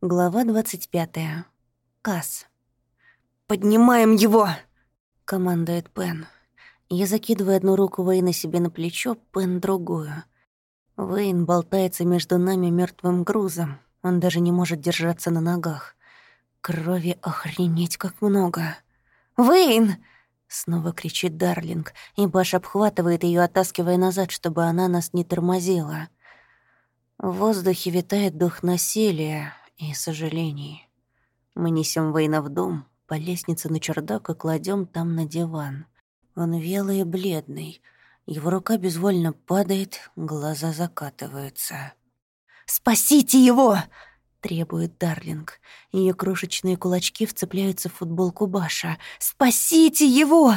Глава 25. Касс. «Поднимаем его!» — командует Пен. Я закидываю одну руку Вейна себе на плечо, Пен — другую. Вейн болтается между нами мертвым грузом. Он даже не может держаться на ногах. Крови охренеть как много. «Вейн!» — снова кричит Дарлинг, и Баш обхватывает ее, оттаскивая назад, чтобы она нас не тормозила. В воздухе витает дух насилия, и сожалений. Мы несем Вейна в дом, по лестнице на чердак и кладем там на диван. Он велый и бледный. Его рука безвольно падает, глаза закатываются. «Спасите его!» — требует Дарлинг. Ее крошечные кулачки вцепляются в футболку Баша. «Спасите его!»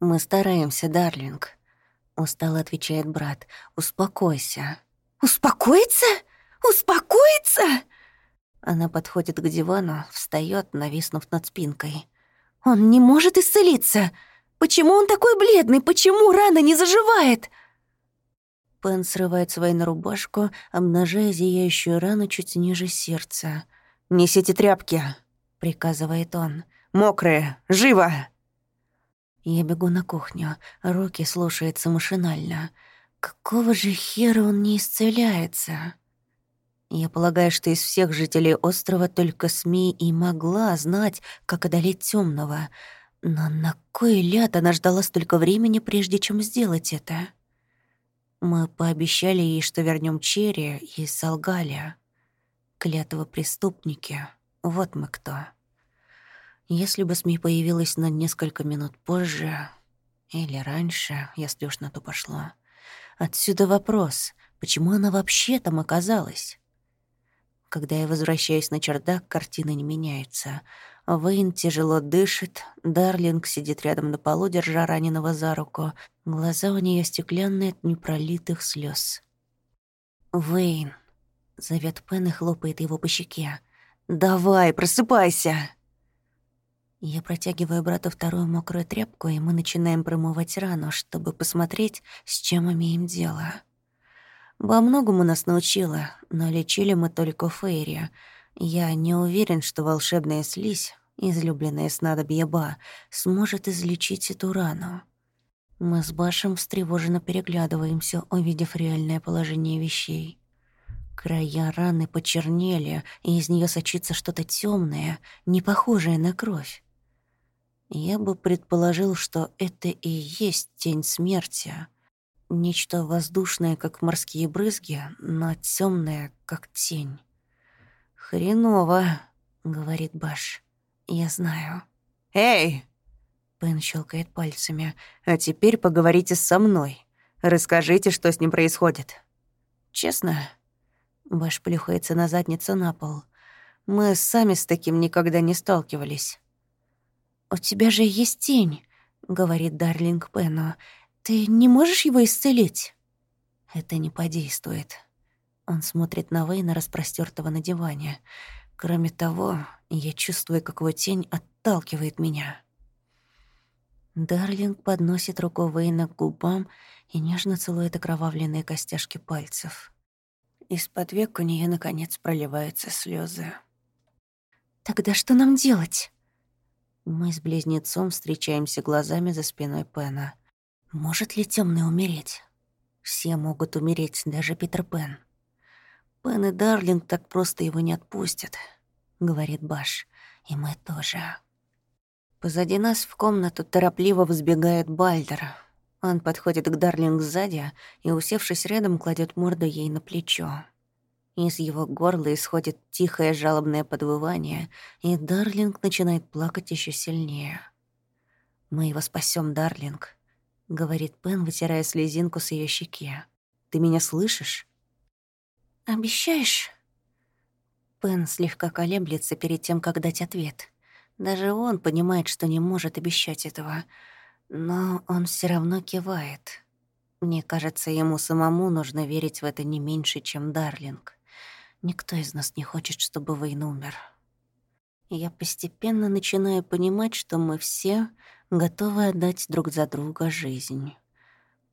«Мы стараемся, Дарлинг», — устало отвечает брат. «Успокойся». «Успокоиться? Успокоиться?» Она подходит к дивану, встает, нависнув над спинкой. «Он не может исцелиться! Почему он такой бледный? Почему рана не заживает?» Пен срывает свою рубашку, обнажая зияющую рану чуть ниже сердца. «Несите тряпки!» — приказывает он. «Мокрые! Живо!» Я бегу на кухню, руки слушаются машинально. Какого же хера он не исцеляется? Я полагаю, что из всех жителей острова только СМИ и могла знать, как одолеть темного. Но на кой ляд она ждала столько времени, прежде чем сделать это? Мы пообещали ей, что вернем Черри, и солгали. Клятого преступники. Вот мы кто. Если бы СМИ появилась на несколько минут позже или раньше, если уж на то пошло. Отсюда вопрос, почему она вообще там оказалась? Когда я возвращаюсь на чердак, картина не меняется. Вейн тяжело дышит, Дарлинг сидит рядом на полу, держа раненого за руку. Глаза у нее стеклянные от непролитых слез. «Вейн», — зовет Пен и хлопает его по щеке. «Давай, просыпайся!» Я протягиваю брату вторую мокрую тряпку, и мы начинаем промывать рану, чтобы посмотреть, с чем имеем дело. Во многому нас научила, но лечили мы только Фейри. Я не уверен, что волшебная слизь, излюбленная снадобье Ба, сможет излечить эту рану. Мы с Башем встревоженно переглядываемся, увидев реальное положение вещей. Края раны почернели, и из нее сочится что-то темное, не похожее на кровь. Я бы предположил, что это и есть тень смерти — Нечто воздушное, как морские брызги, но темное, как тень. «Хреново», — говорит Баш. «Я знаю». «Эй!» — Пен щелкает пальцами. «А теперь поговорите со мной. Расскажите, что с ним происходит». «Честно?» Баш плюхается на задницу на пол. «Мы сами с таким никогда не сталкивались». «У тебя же есть тень», — говорит Дарлинг Пену. «Ты не можешь его исцелить?» «Это не подействует». Он смотрит на Вейна, распростёртого на диване. Кроме того, я чувствую, как его тень отталкивает меня. Дарлинг подносит руку Вейна к губам и нежно целует окровавленные костяшки пальцев. Из-под век у неё, наконец, проливаются слёзы. «Тогда что нам делать?» Мы с близнецом встречаемся глазами за спиной Пена. Может ли темный умереть? Все могут умереть, даже Питер Пен. Пен и Дарлинг так просто его не отпустят, говорит Баш. И мы тоже. Позади нас в комнату торопливо взбегает Бальдер. Он подходит к Дарлинг сзади и, усевшись рядом, кладет морду ей на плечо. Из его горла исходит тихое жалобное подвывание, и Дарлинг начинает плакать еще сильнее. «Мы его спасем, Дарлинг», — говорит Пен, вытирая слезинку с ее щеки. «Ты меня слышишь?» «Обещаешь?» Пен слегка колеблется перед тем, как дать ответ. Даже он понимает, что не может обещать этого. Но он все равно кивает. Мне кажется, ему самому нужно верить в это не меньше, чем Дарлинг. Никто из нас не хочет, чтобы Вейн умер. Я постепенно начинаю понимать, что мы все готовы отдать друг за друга жизнь.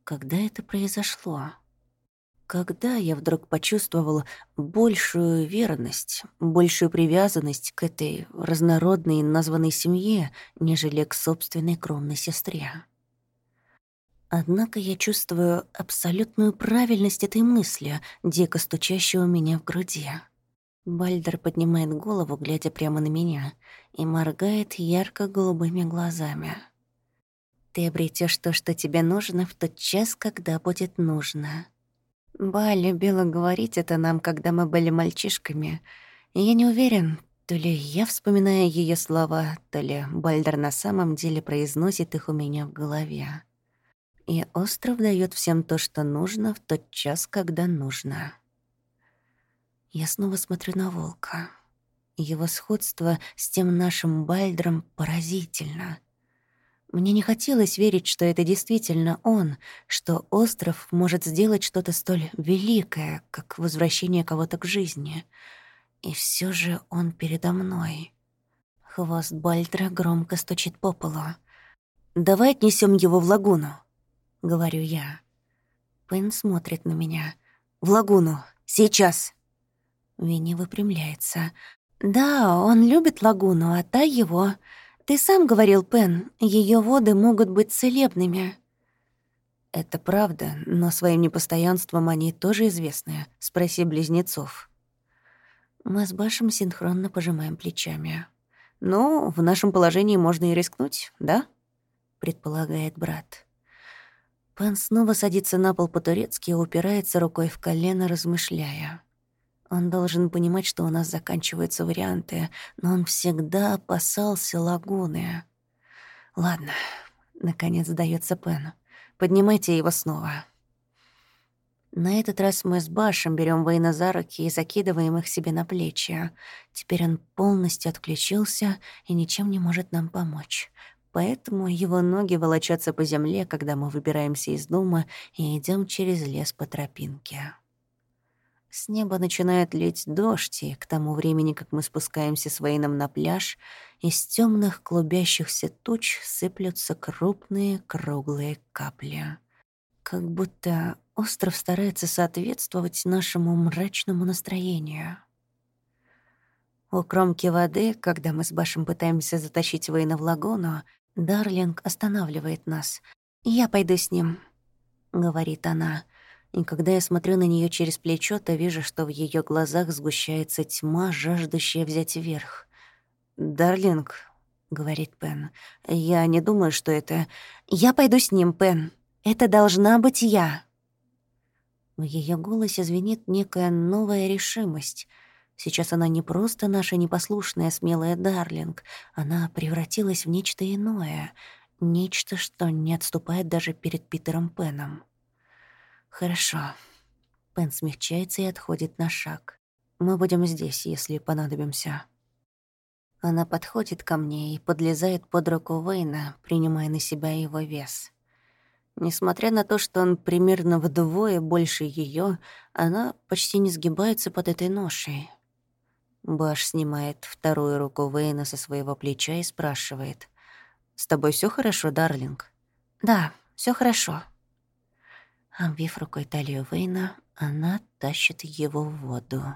Когда это произошло? когда я вдруг почувствовала большую верность, большую привязанность к этой разнородной названной семье, нежели к собственной кровной сестре. Однако я чувствую абсолютную правильность этой мысли, дико стучащей у меня в груди. Бальдер поднимает голову, глядя прямо на меня, и моргает ярко-голубыми глазами. «Ты обретешь то, что тебе нужно, в тот час, когда будет нужно», Ба любила говорить это нам, когда мы были мальчишками. Я не уверен, то ли я вспоминаю ее слова, то ли Бальдер на самом деле произносит их у меня в голове. И остров дает всем то, что нужно, в тот час, когда нужно. Я снова смотрю на волка. Его сходство с тем нашим Бальдером поразительно — мне не хотелось верить, что это действительно он, что остров может сделать что-то столь великое, как возвращение кого-то к жизни. И все же он передо мной. Хвост Бальтра громко стучит по полу. «Давай отнесем его в лагуну», — говорю я. Пен смотрит на меня. «В лагуну. Сейчас». Винни выпрямляется. «Да, он любит лагуну, а та его...» Ты сам говорил, Пен, ее воды могут быть целебными. Это правда, но своим непостоянством они тоже известны. Спроси близнецов. Мы с Башем синхронно пожимаем плечами. «Ну, в нашем положении можно и рискнуть, да?» — предполагает брат. Пен снова садится на пол по-турецки и упирается рукой в колено, размышляя. Он должен понимать, что у нас заканчиваются варианты, но он всегда опасался лагуны. Ладно, наконец сдаётся Пен. Поднимайте его снова. На этот раз мы с Башем берем Вейна за руки и закидываем их себе на плечи. Теперь он полностью отключился и ничем не может нам помочь. Поэтому его ноги волочатся по земле, когда мы выбираемся из дома и идем через лес по тропинке. С неба начинает лить дождь, и к тому времени, как мы спускаемся с Вейном на пляж, из темных клубящихся туч сыплются крупные круглые капли. Как будто остров старается соответствовать нашему мрачному настроению. У кромки воды, когда мы с Башем пытаемся затащить Вейна в лагуну, Дарлинг останавливает нас. «Я пойду с ним», — говорит она, — и когда я смотрю на нее через плечо, то вижу, что в ее глазах сгущается тьма, жаждущая взять верх. «Дарлинг», — говорит Пен, — «я не думаю, что это...» «Я пойду с ним, Пен. Это должна быть я». В ее голосе звенит некая новая решимость. Сейчас она не просто наша непослушная смелая Дарлинг, она превратилась в нечто иное, нечто, что не отступает даже перед Питером Пеном. «Хорошо». Пен смягчается и отходит на шаг. «Мы будем здесь, если понадобимся». Она подходит ко мне и подлезает под руку Вейна, принимая на себя его вес. Несмотря на то, что он примерно вдвое больше ее, она почти не сгибается под этой ношей. Баш снимает вторую руку Вейна со своего плеча и спрашивает. «С тобой все хорошо, Дарлинг?» «Да, все хорошо», Обвив рукой талию Вейна, она тащит его в воду.